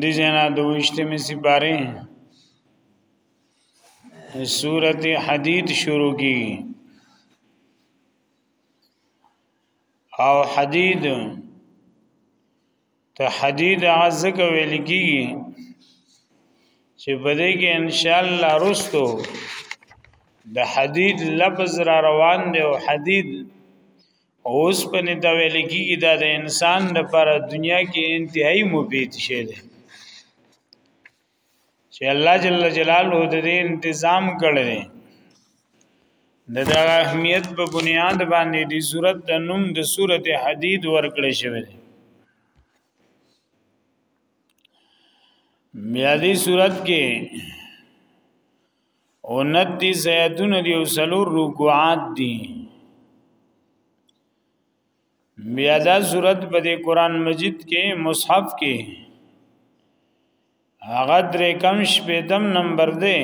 دی جنا دوشته می سپاره سورت حدید شروع کی او حدید ته حدید عزک ویل کی چې په دې کې ان شاء الله رستو د حدید لفظ را روان دی او حدید اوس په نه دا ویل کېږي دا د انسان لپاره دنیا کې انتهایی مفید شی دی چې الله جل جلاله د دې تنظیم کړی دی د دا اهمیت په بنیاد باندې د صورت د نوم د صورت حدید ورکړی شوی دی بیا دې صورت کې او ند دی زیادون دی او سلور رکوعات دی بیا دا صورت په دی قرآن مجید کې مصحف کې هغه درې کم شپیتم نمبر دی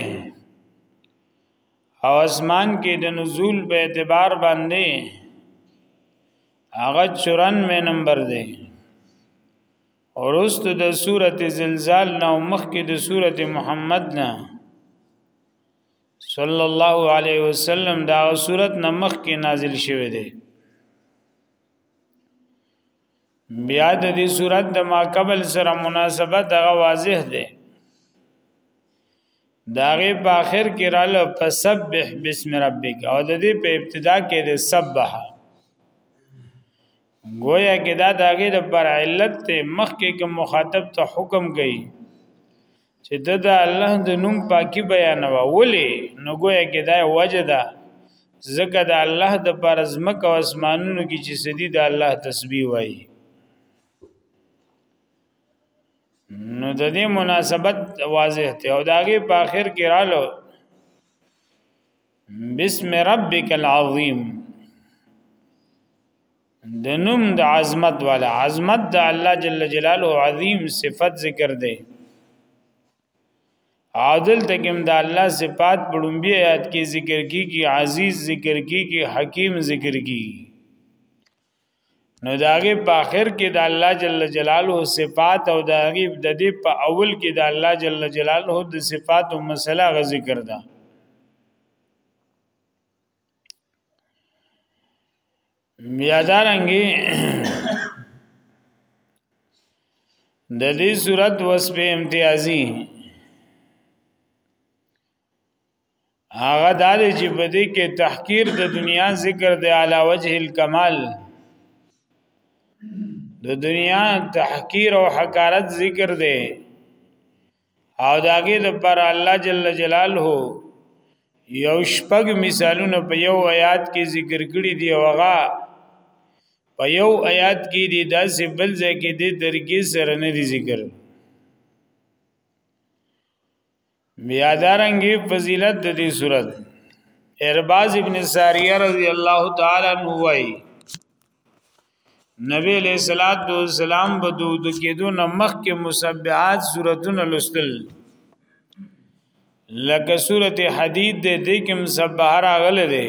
او اسمان کې د نزول په اعتبار باندې هغه 94 نمبر دی ورست د سورته زلزال نو مخکې د سورته محمد نه صلی الله علیه وسلم دا سورت نمخ کې نازل شوه دی بیا د دې سورت د ما قبل سره مناسبت هغه واضح دی داغه په اخر کې رااله فسبح بسم ربک او د دې په ابتدا کې د سبح گویا کې دا داغه د پر علت ته مخکې کوم مخاطب ته حکم کوي چې د د الله د نوم پاکي بیانوا ولې نو گویا کې دا وجه ده ځکه د الله د پر زمک او اسمانونو کې چې سدي د الله تسبیح وایي نو د دې مناسبت واضح ته او داغه په اخر کې رالو بسم ربک العظیم د نوم د عظمت والا عظمت د الله جل جلاله عظیم صفت ذکر دی عادل تکم د الله صفات پړمبي آیات کې ذکر کیږي عزیز ذکر کیږي حکیم ذکر کیږي نو داغه په اخر کې د الله جل جلاله صفات او داغه د دې په اول کې د الله جل جلاله د صفات او مسله غ ذکر ده میادارنګي د دې صورت وصف امتیازي هغه دال چې په دې کې تحقیر د دنیا ذکر دی علی وجه الکمال د دنیا تحقیر او حقارت ذکر دی او داګه د پر الله جل جلاله یو شپږ مثالونه په یو آیات کې ذکر کړی دی او هغه په یو آیات کې دی داسې بل ځای کې دی درګي سره نه دی ذکر دی بیا دارنګي فضیلت د دې صورت ارباز ابن ساریه رضی الله تعالی عنہ وای نبی علیہ الصلات والسلام بدود کېدو نمخ کې مسبحات سورتون لستل لکه سورته حدید دې دې کې مسبح راغله دې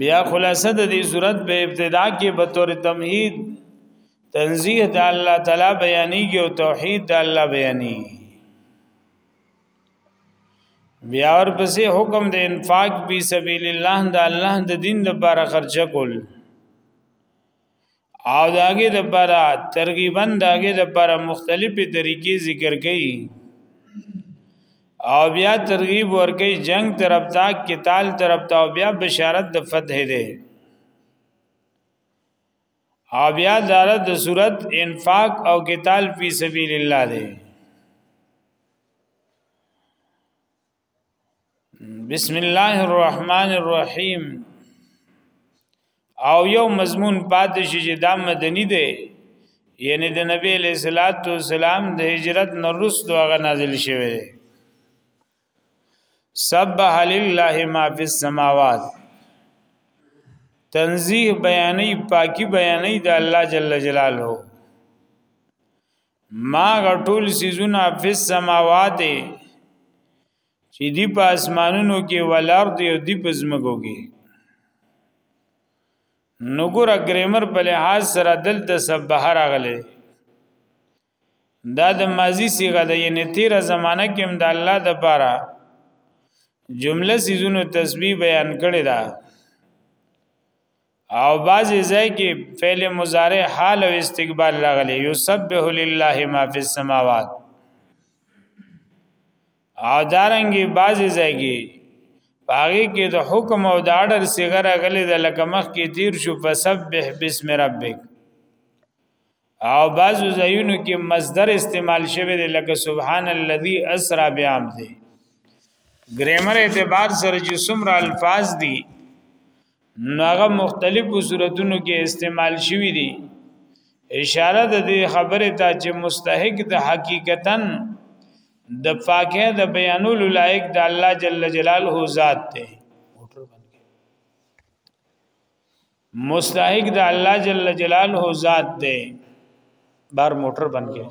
بیا خلاصه د دې صورت په ابتدا کې به تور تمهید تنزیه د الله تعالی بیانېږي او توحید د الله بیانېږي بیا ورپسې حکم د انفاق په سبیل الله د الله د دین لپاره خرچه کول او داګه د پاره ترغیبا داګه د پاره مختلفې طریقې ذکر کړي او بیا ترغیب ورکې جنگ طرف تا قتال طرف تا او بیا بشارت د فتح ده او بیا دارت د صورت انفاق او قتال فی سبیل الله ده بسم الله الرحمن الرحیم او یو مضمون پاتې شي چې دا مدني دی یعنی د نبی علیہ الصلات والسلام د هجرت نرست هغه نازل شوی دی سبح لله ما فی السماوات تنزیه بیانې پاکي بیانې د الله جل جلاله ما غټول سيزونه فی السماوات چې دی په اسمانونو کې ولارد یو دی په زمګو کې نو ګور ګرامر په لحاظ سره دلته سب بهر غلې دا د ماضی صيغه ده یعنی تیر زمانہ کې هم د الله د پاره جمله سيزونو تسبیح بیان کړي ده او بعضی ځای کې فعل مضارع حال او استقبال راغلی یسبح لله ما فی السماوات او دارنګي بعضی ځای کې باغی کې د حکم او د اډر صغره غلې د لکه مخ کې تیر شو فسبح بسم ربک او بعضو ځایونو کې مصدر استعمال شوی دی لکه سبحان الذي اسرا بعبده ګرامر اعتبار سره چې څومره الفاظ دي نو هغه مختلفو صورتونو کې استعمال شوی دي اشاره د دې خبره ته چې مستحق د حقیقتا د فاقه د بیانولو لایق د الله جل جلاله ذات دی مستحق د الله جل جلاله ذات دی بار موټر بند کړي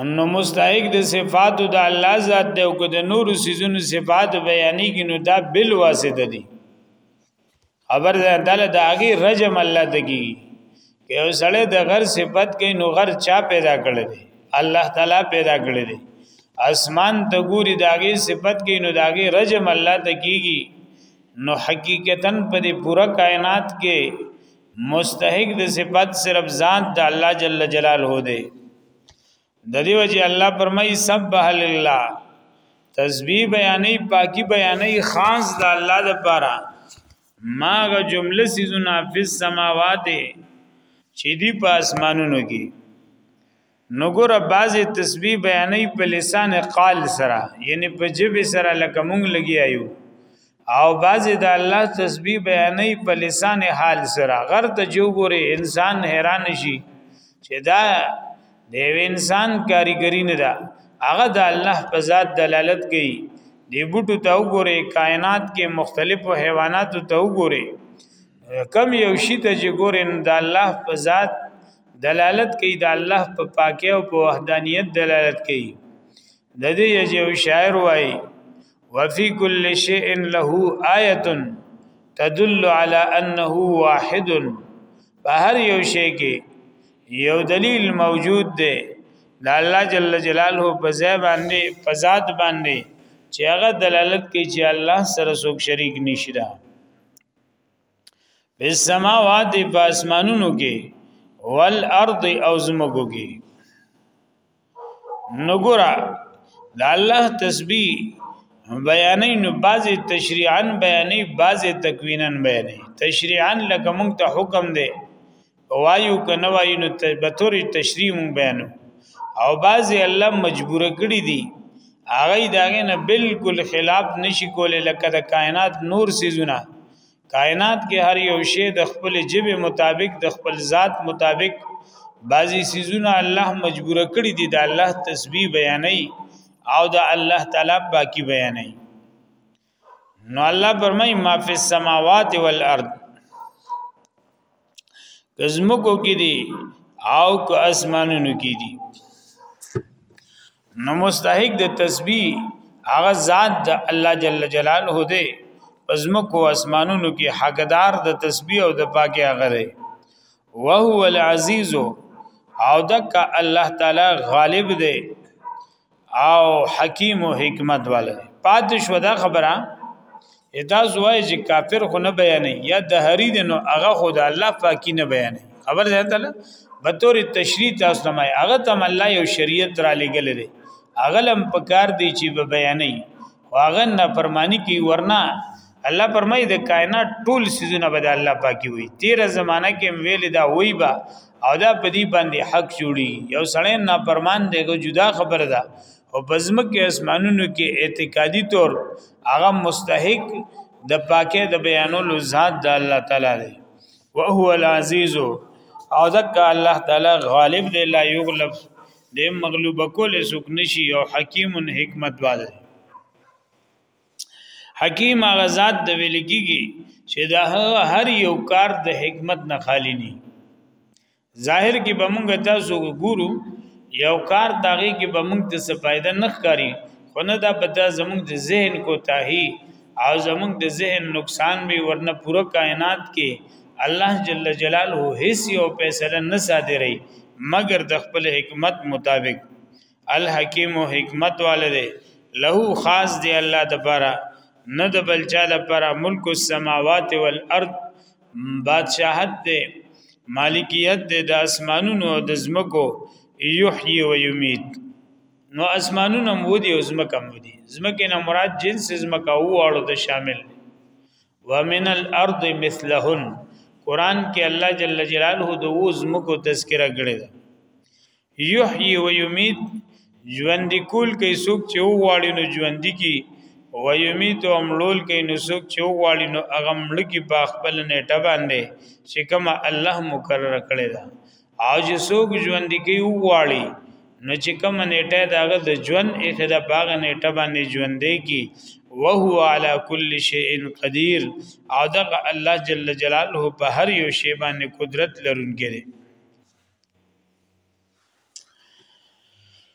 انه مستحق د صفات د الله ذات دی او که د نور سيزونو صفات بیانې کې نو دا بل واسطه دي خبر ده دله د هغه رجم الله دګي که یو سړی د غر صفت کوي نو غر چا پیدا کړی دی الله تعالی پیدا کړی دی اسمان ته ګوري داغي صفت کوي نو داغي رجم الله ته کیږي نو حقیقتا په دې پوره کائنات کې مستحق د صفت صرف ذات د الله جل جلاله دی د دې وجه الله پرمای سبح لله تسبیح بیانې پاکي بیانې خاص د الله لپاره ماغه جمله سيزونه فی السماوات چې دی په اسمانونو کې نو ګور بعضی تسبیح بیانې په لسان قال سره یعنی په جب سره لکه مونږ لګیایو او بعضی د الله تسبیح بیانې په لسان حال سره غر ته جو ګوره انسان حیران شي چې دا د یو انسان کاریګری نه ده هغه د الله په ذات دلالت کوي دی بوټو ته وګوره کائنات کې مختلفو حیواناتو ته وګوره کم یو شی ته چې ګوره د الله په ذات دلالت کوي د الله په پاکي او په وحدانيت دلالت کوي د دې یو شاعر وایي وفي كل شيء له آيه تدل على انه واحد په هر یو شی کې یو دلیل موجود دی د الله جل جلاله په ځای باندې په ذات باندې چې هغه دلالت کوي چې الله سره څوک شریک نشته په سماوات په اسمانونو کې والارض او زمکو کې نګورا د الله تسبیح بیانې نو بعضی تشریعا بیانې بعضی تکوینا بیانې تشریعا لکه مونږ ته حکم دی وایو کنه وایو نو به تور تشریع مونږ بیانو او بعضی الله مجبور کړی دی هغه داغه نه بالکل خلاف نشي کولای لکه د کائنات نور سيزونه کائنات کې هر یو شی د خپل جبه مطابق د خپل ذات مطابق بعضی سيزونه الله مجبور کړی دي د الله تسبیح بیانې او د الله تعالی باقی بیانې نو الله فرمای ما فی السماوات والارض کزمکو کې دي او که اسمانونو کې دي نو مستحق د تسبیح هغه ذات د الله جل جلاله دی پزمکو اسمانونو کې حقدار د تسبیح او د پاکي هغه دی وهو العزیز او دک الله تعالی غالب دی او حکیم او حکمت والے پاتې شو دا خبره ادا زوای چې کافر خو نه بیانې یا د هری د نو هغه خو د الله پاکي نه بیانې خبر ده تعالی به تور تشریح تاسو ته هغه تم الله یو شریعت را لګل دي هغه لم پکار دی چې به بیانې واغه نه پرمانی کی ورنا الله پرمای د کائنات ټول سيزونه به د الله پاکي وي تیر زمانہ کې ویل دا وای با او دا پدی باندې حق جوړي یو سړی نه پرمان دیګو جدا خبره ده او بزمک اسمانونو کې اعتقادي طور هغه مستحق د پاکه د بیانولو ذات د الله تعالی دی وهو العزیز او ذکا الله تعالی غالب دی لا یغلب د مغلوب کول سوک نشي او حکیم حکمت والے حکیم هغه ذات د ویل کیږي چې دا هر یو کار د حکمت نه خالی نه ظاهر کې به مونږ تاسو ګورو یو کار داغه کې به مونږ ته څه فائدہ نه ښکاری خو نه دا پتا زمونږ د ذهن کوتاهی او زمونږ د ذهن نقصان به ورنه پوره کائنات کې الله جل جلاله هیڅ یو فیصله نه صادري مگر د خپل حکمت مطابق الحکیم حکمت والده له خاص دی الله د پاره نه د بلچا د پاره ملک السماوات والارض بادشاہت دی مالکیت دی د اسمانونو او د زمکو یحیی و یمیت نو اسمانونه مو دي او زمکه مو دي زمکه نه مراد جنس زمکه او اړو ته شامل دی ومن الارض مثلهن قران کې الله جل جلاله د وزمکو تذکرہ کړی دی یحیی و یمیت ژوند کول کې څوک چې وغواړي نو ژوند کی و یمیت امړول کې نو څوک چې وغواړي نو هغه مړ کی په خپل نیټه باندې چې کما الله مقرر کړی دی او چې څوک ژوند کې وغواړي نو چې کوم نیټه داغه د ژوند اخه د باغ نیټه باندې ژوندې کی وهو علی کل شیء قدیر او دغه الله جل جلاله په هر یو شی باندې قدرت لرونکی دی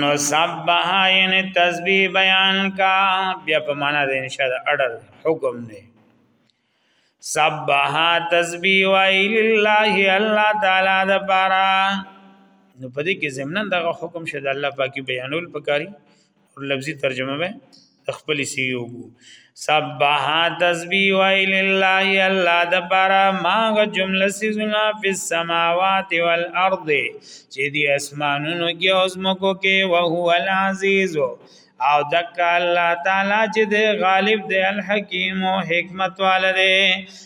نو سبح یعنی تسبیح بیان کا بیا په معنا د انشاء اډر حکم دی سبح تسبیح وای لله الله تعالی د پارا نو پدې کې زمنن دغه حکم شد الله پاکي بیانول پکاري لفظي ترجمه به خپل سی یو سبح تسبیح و لله الله دبارا ما جمله سیزنا فی السماوات والارض چې دی اسمانونو کې او زمکو کې او هو العزیز او دک الله تعالی چې دی غالب دی الحکیم او حکمت والده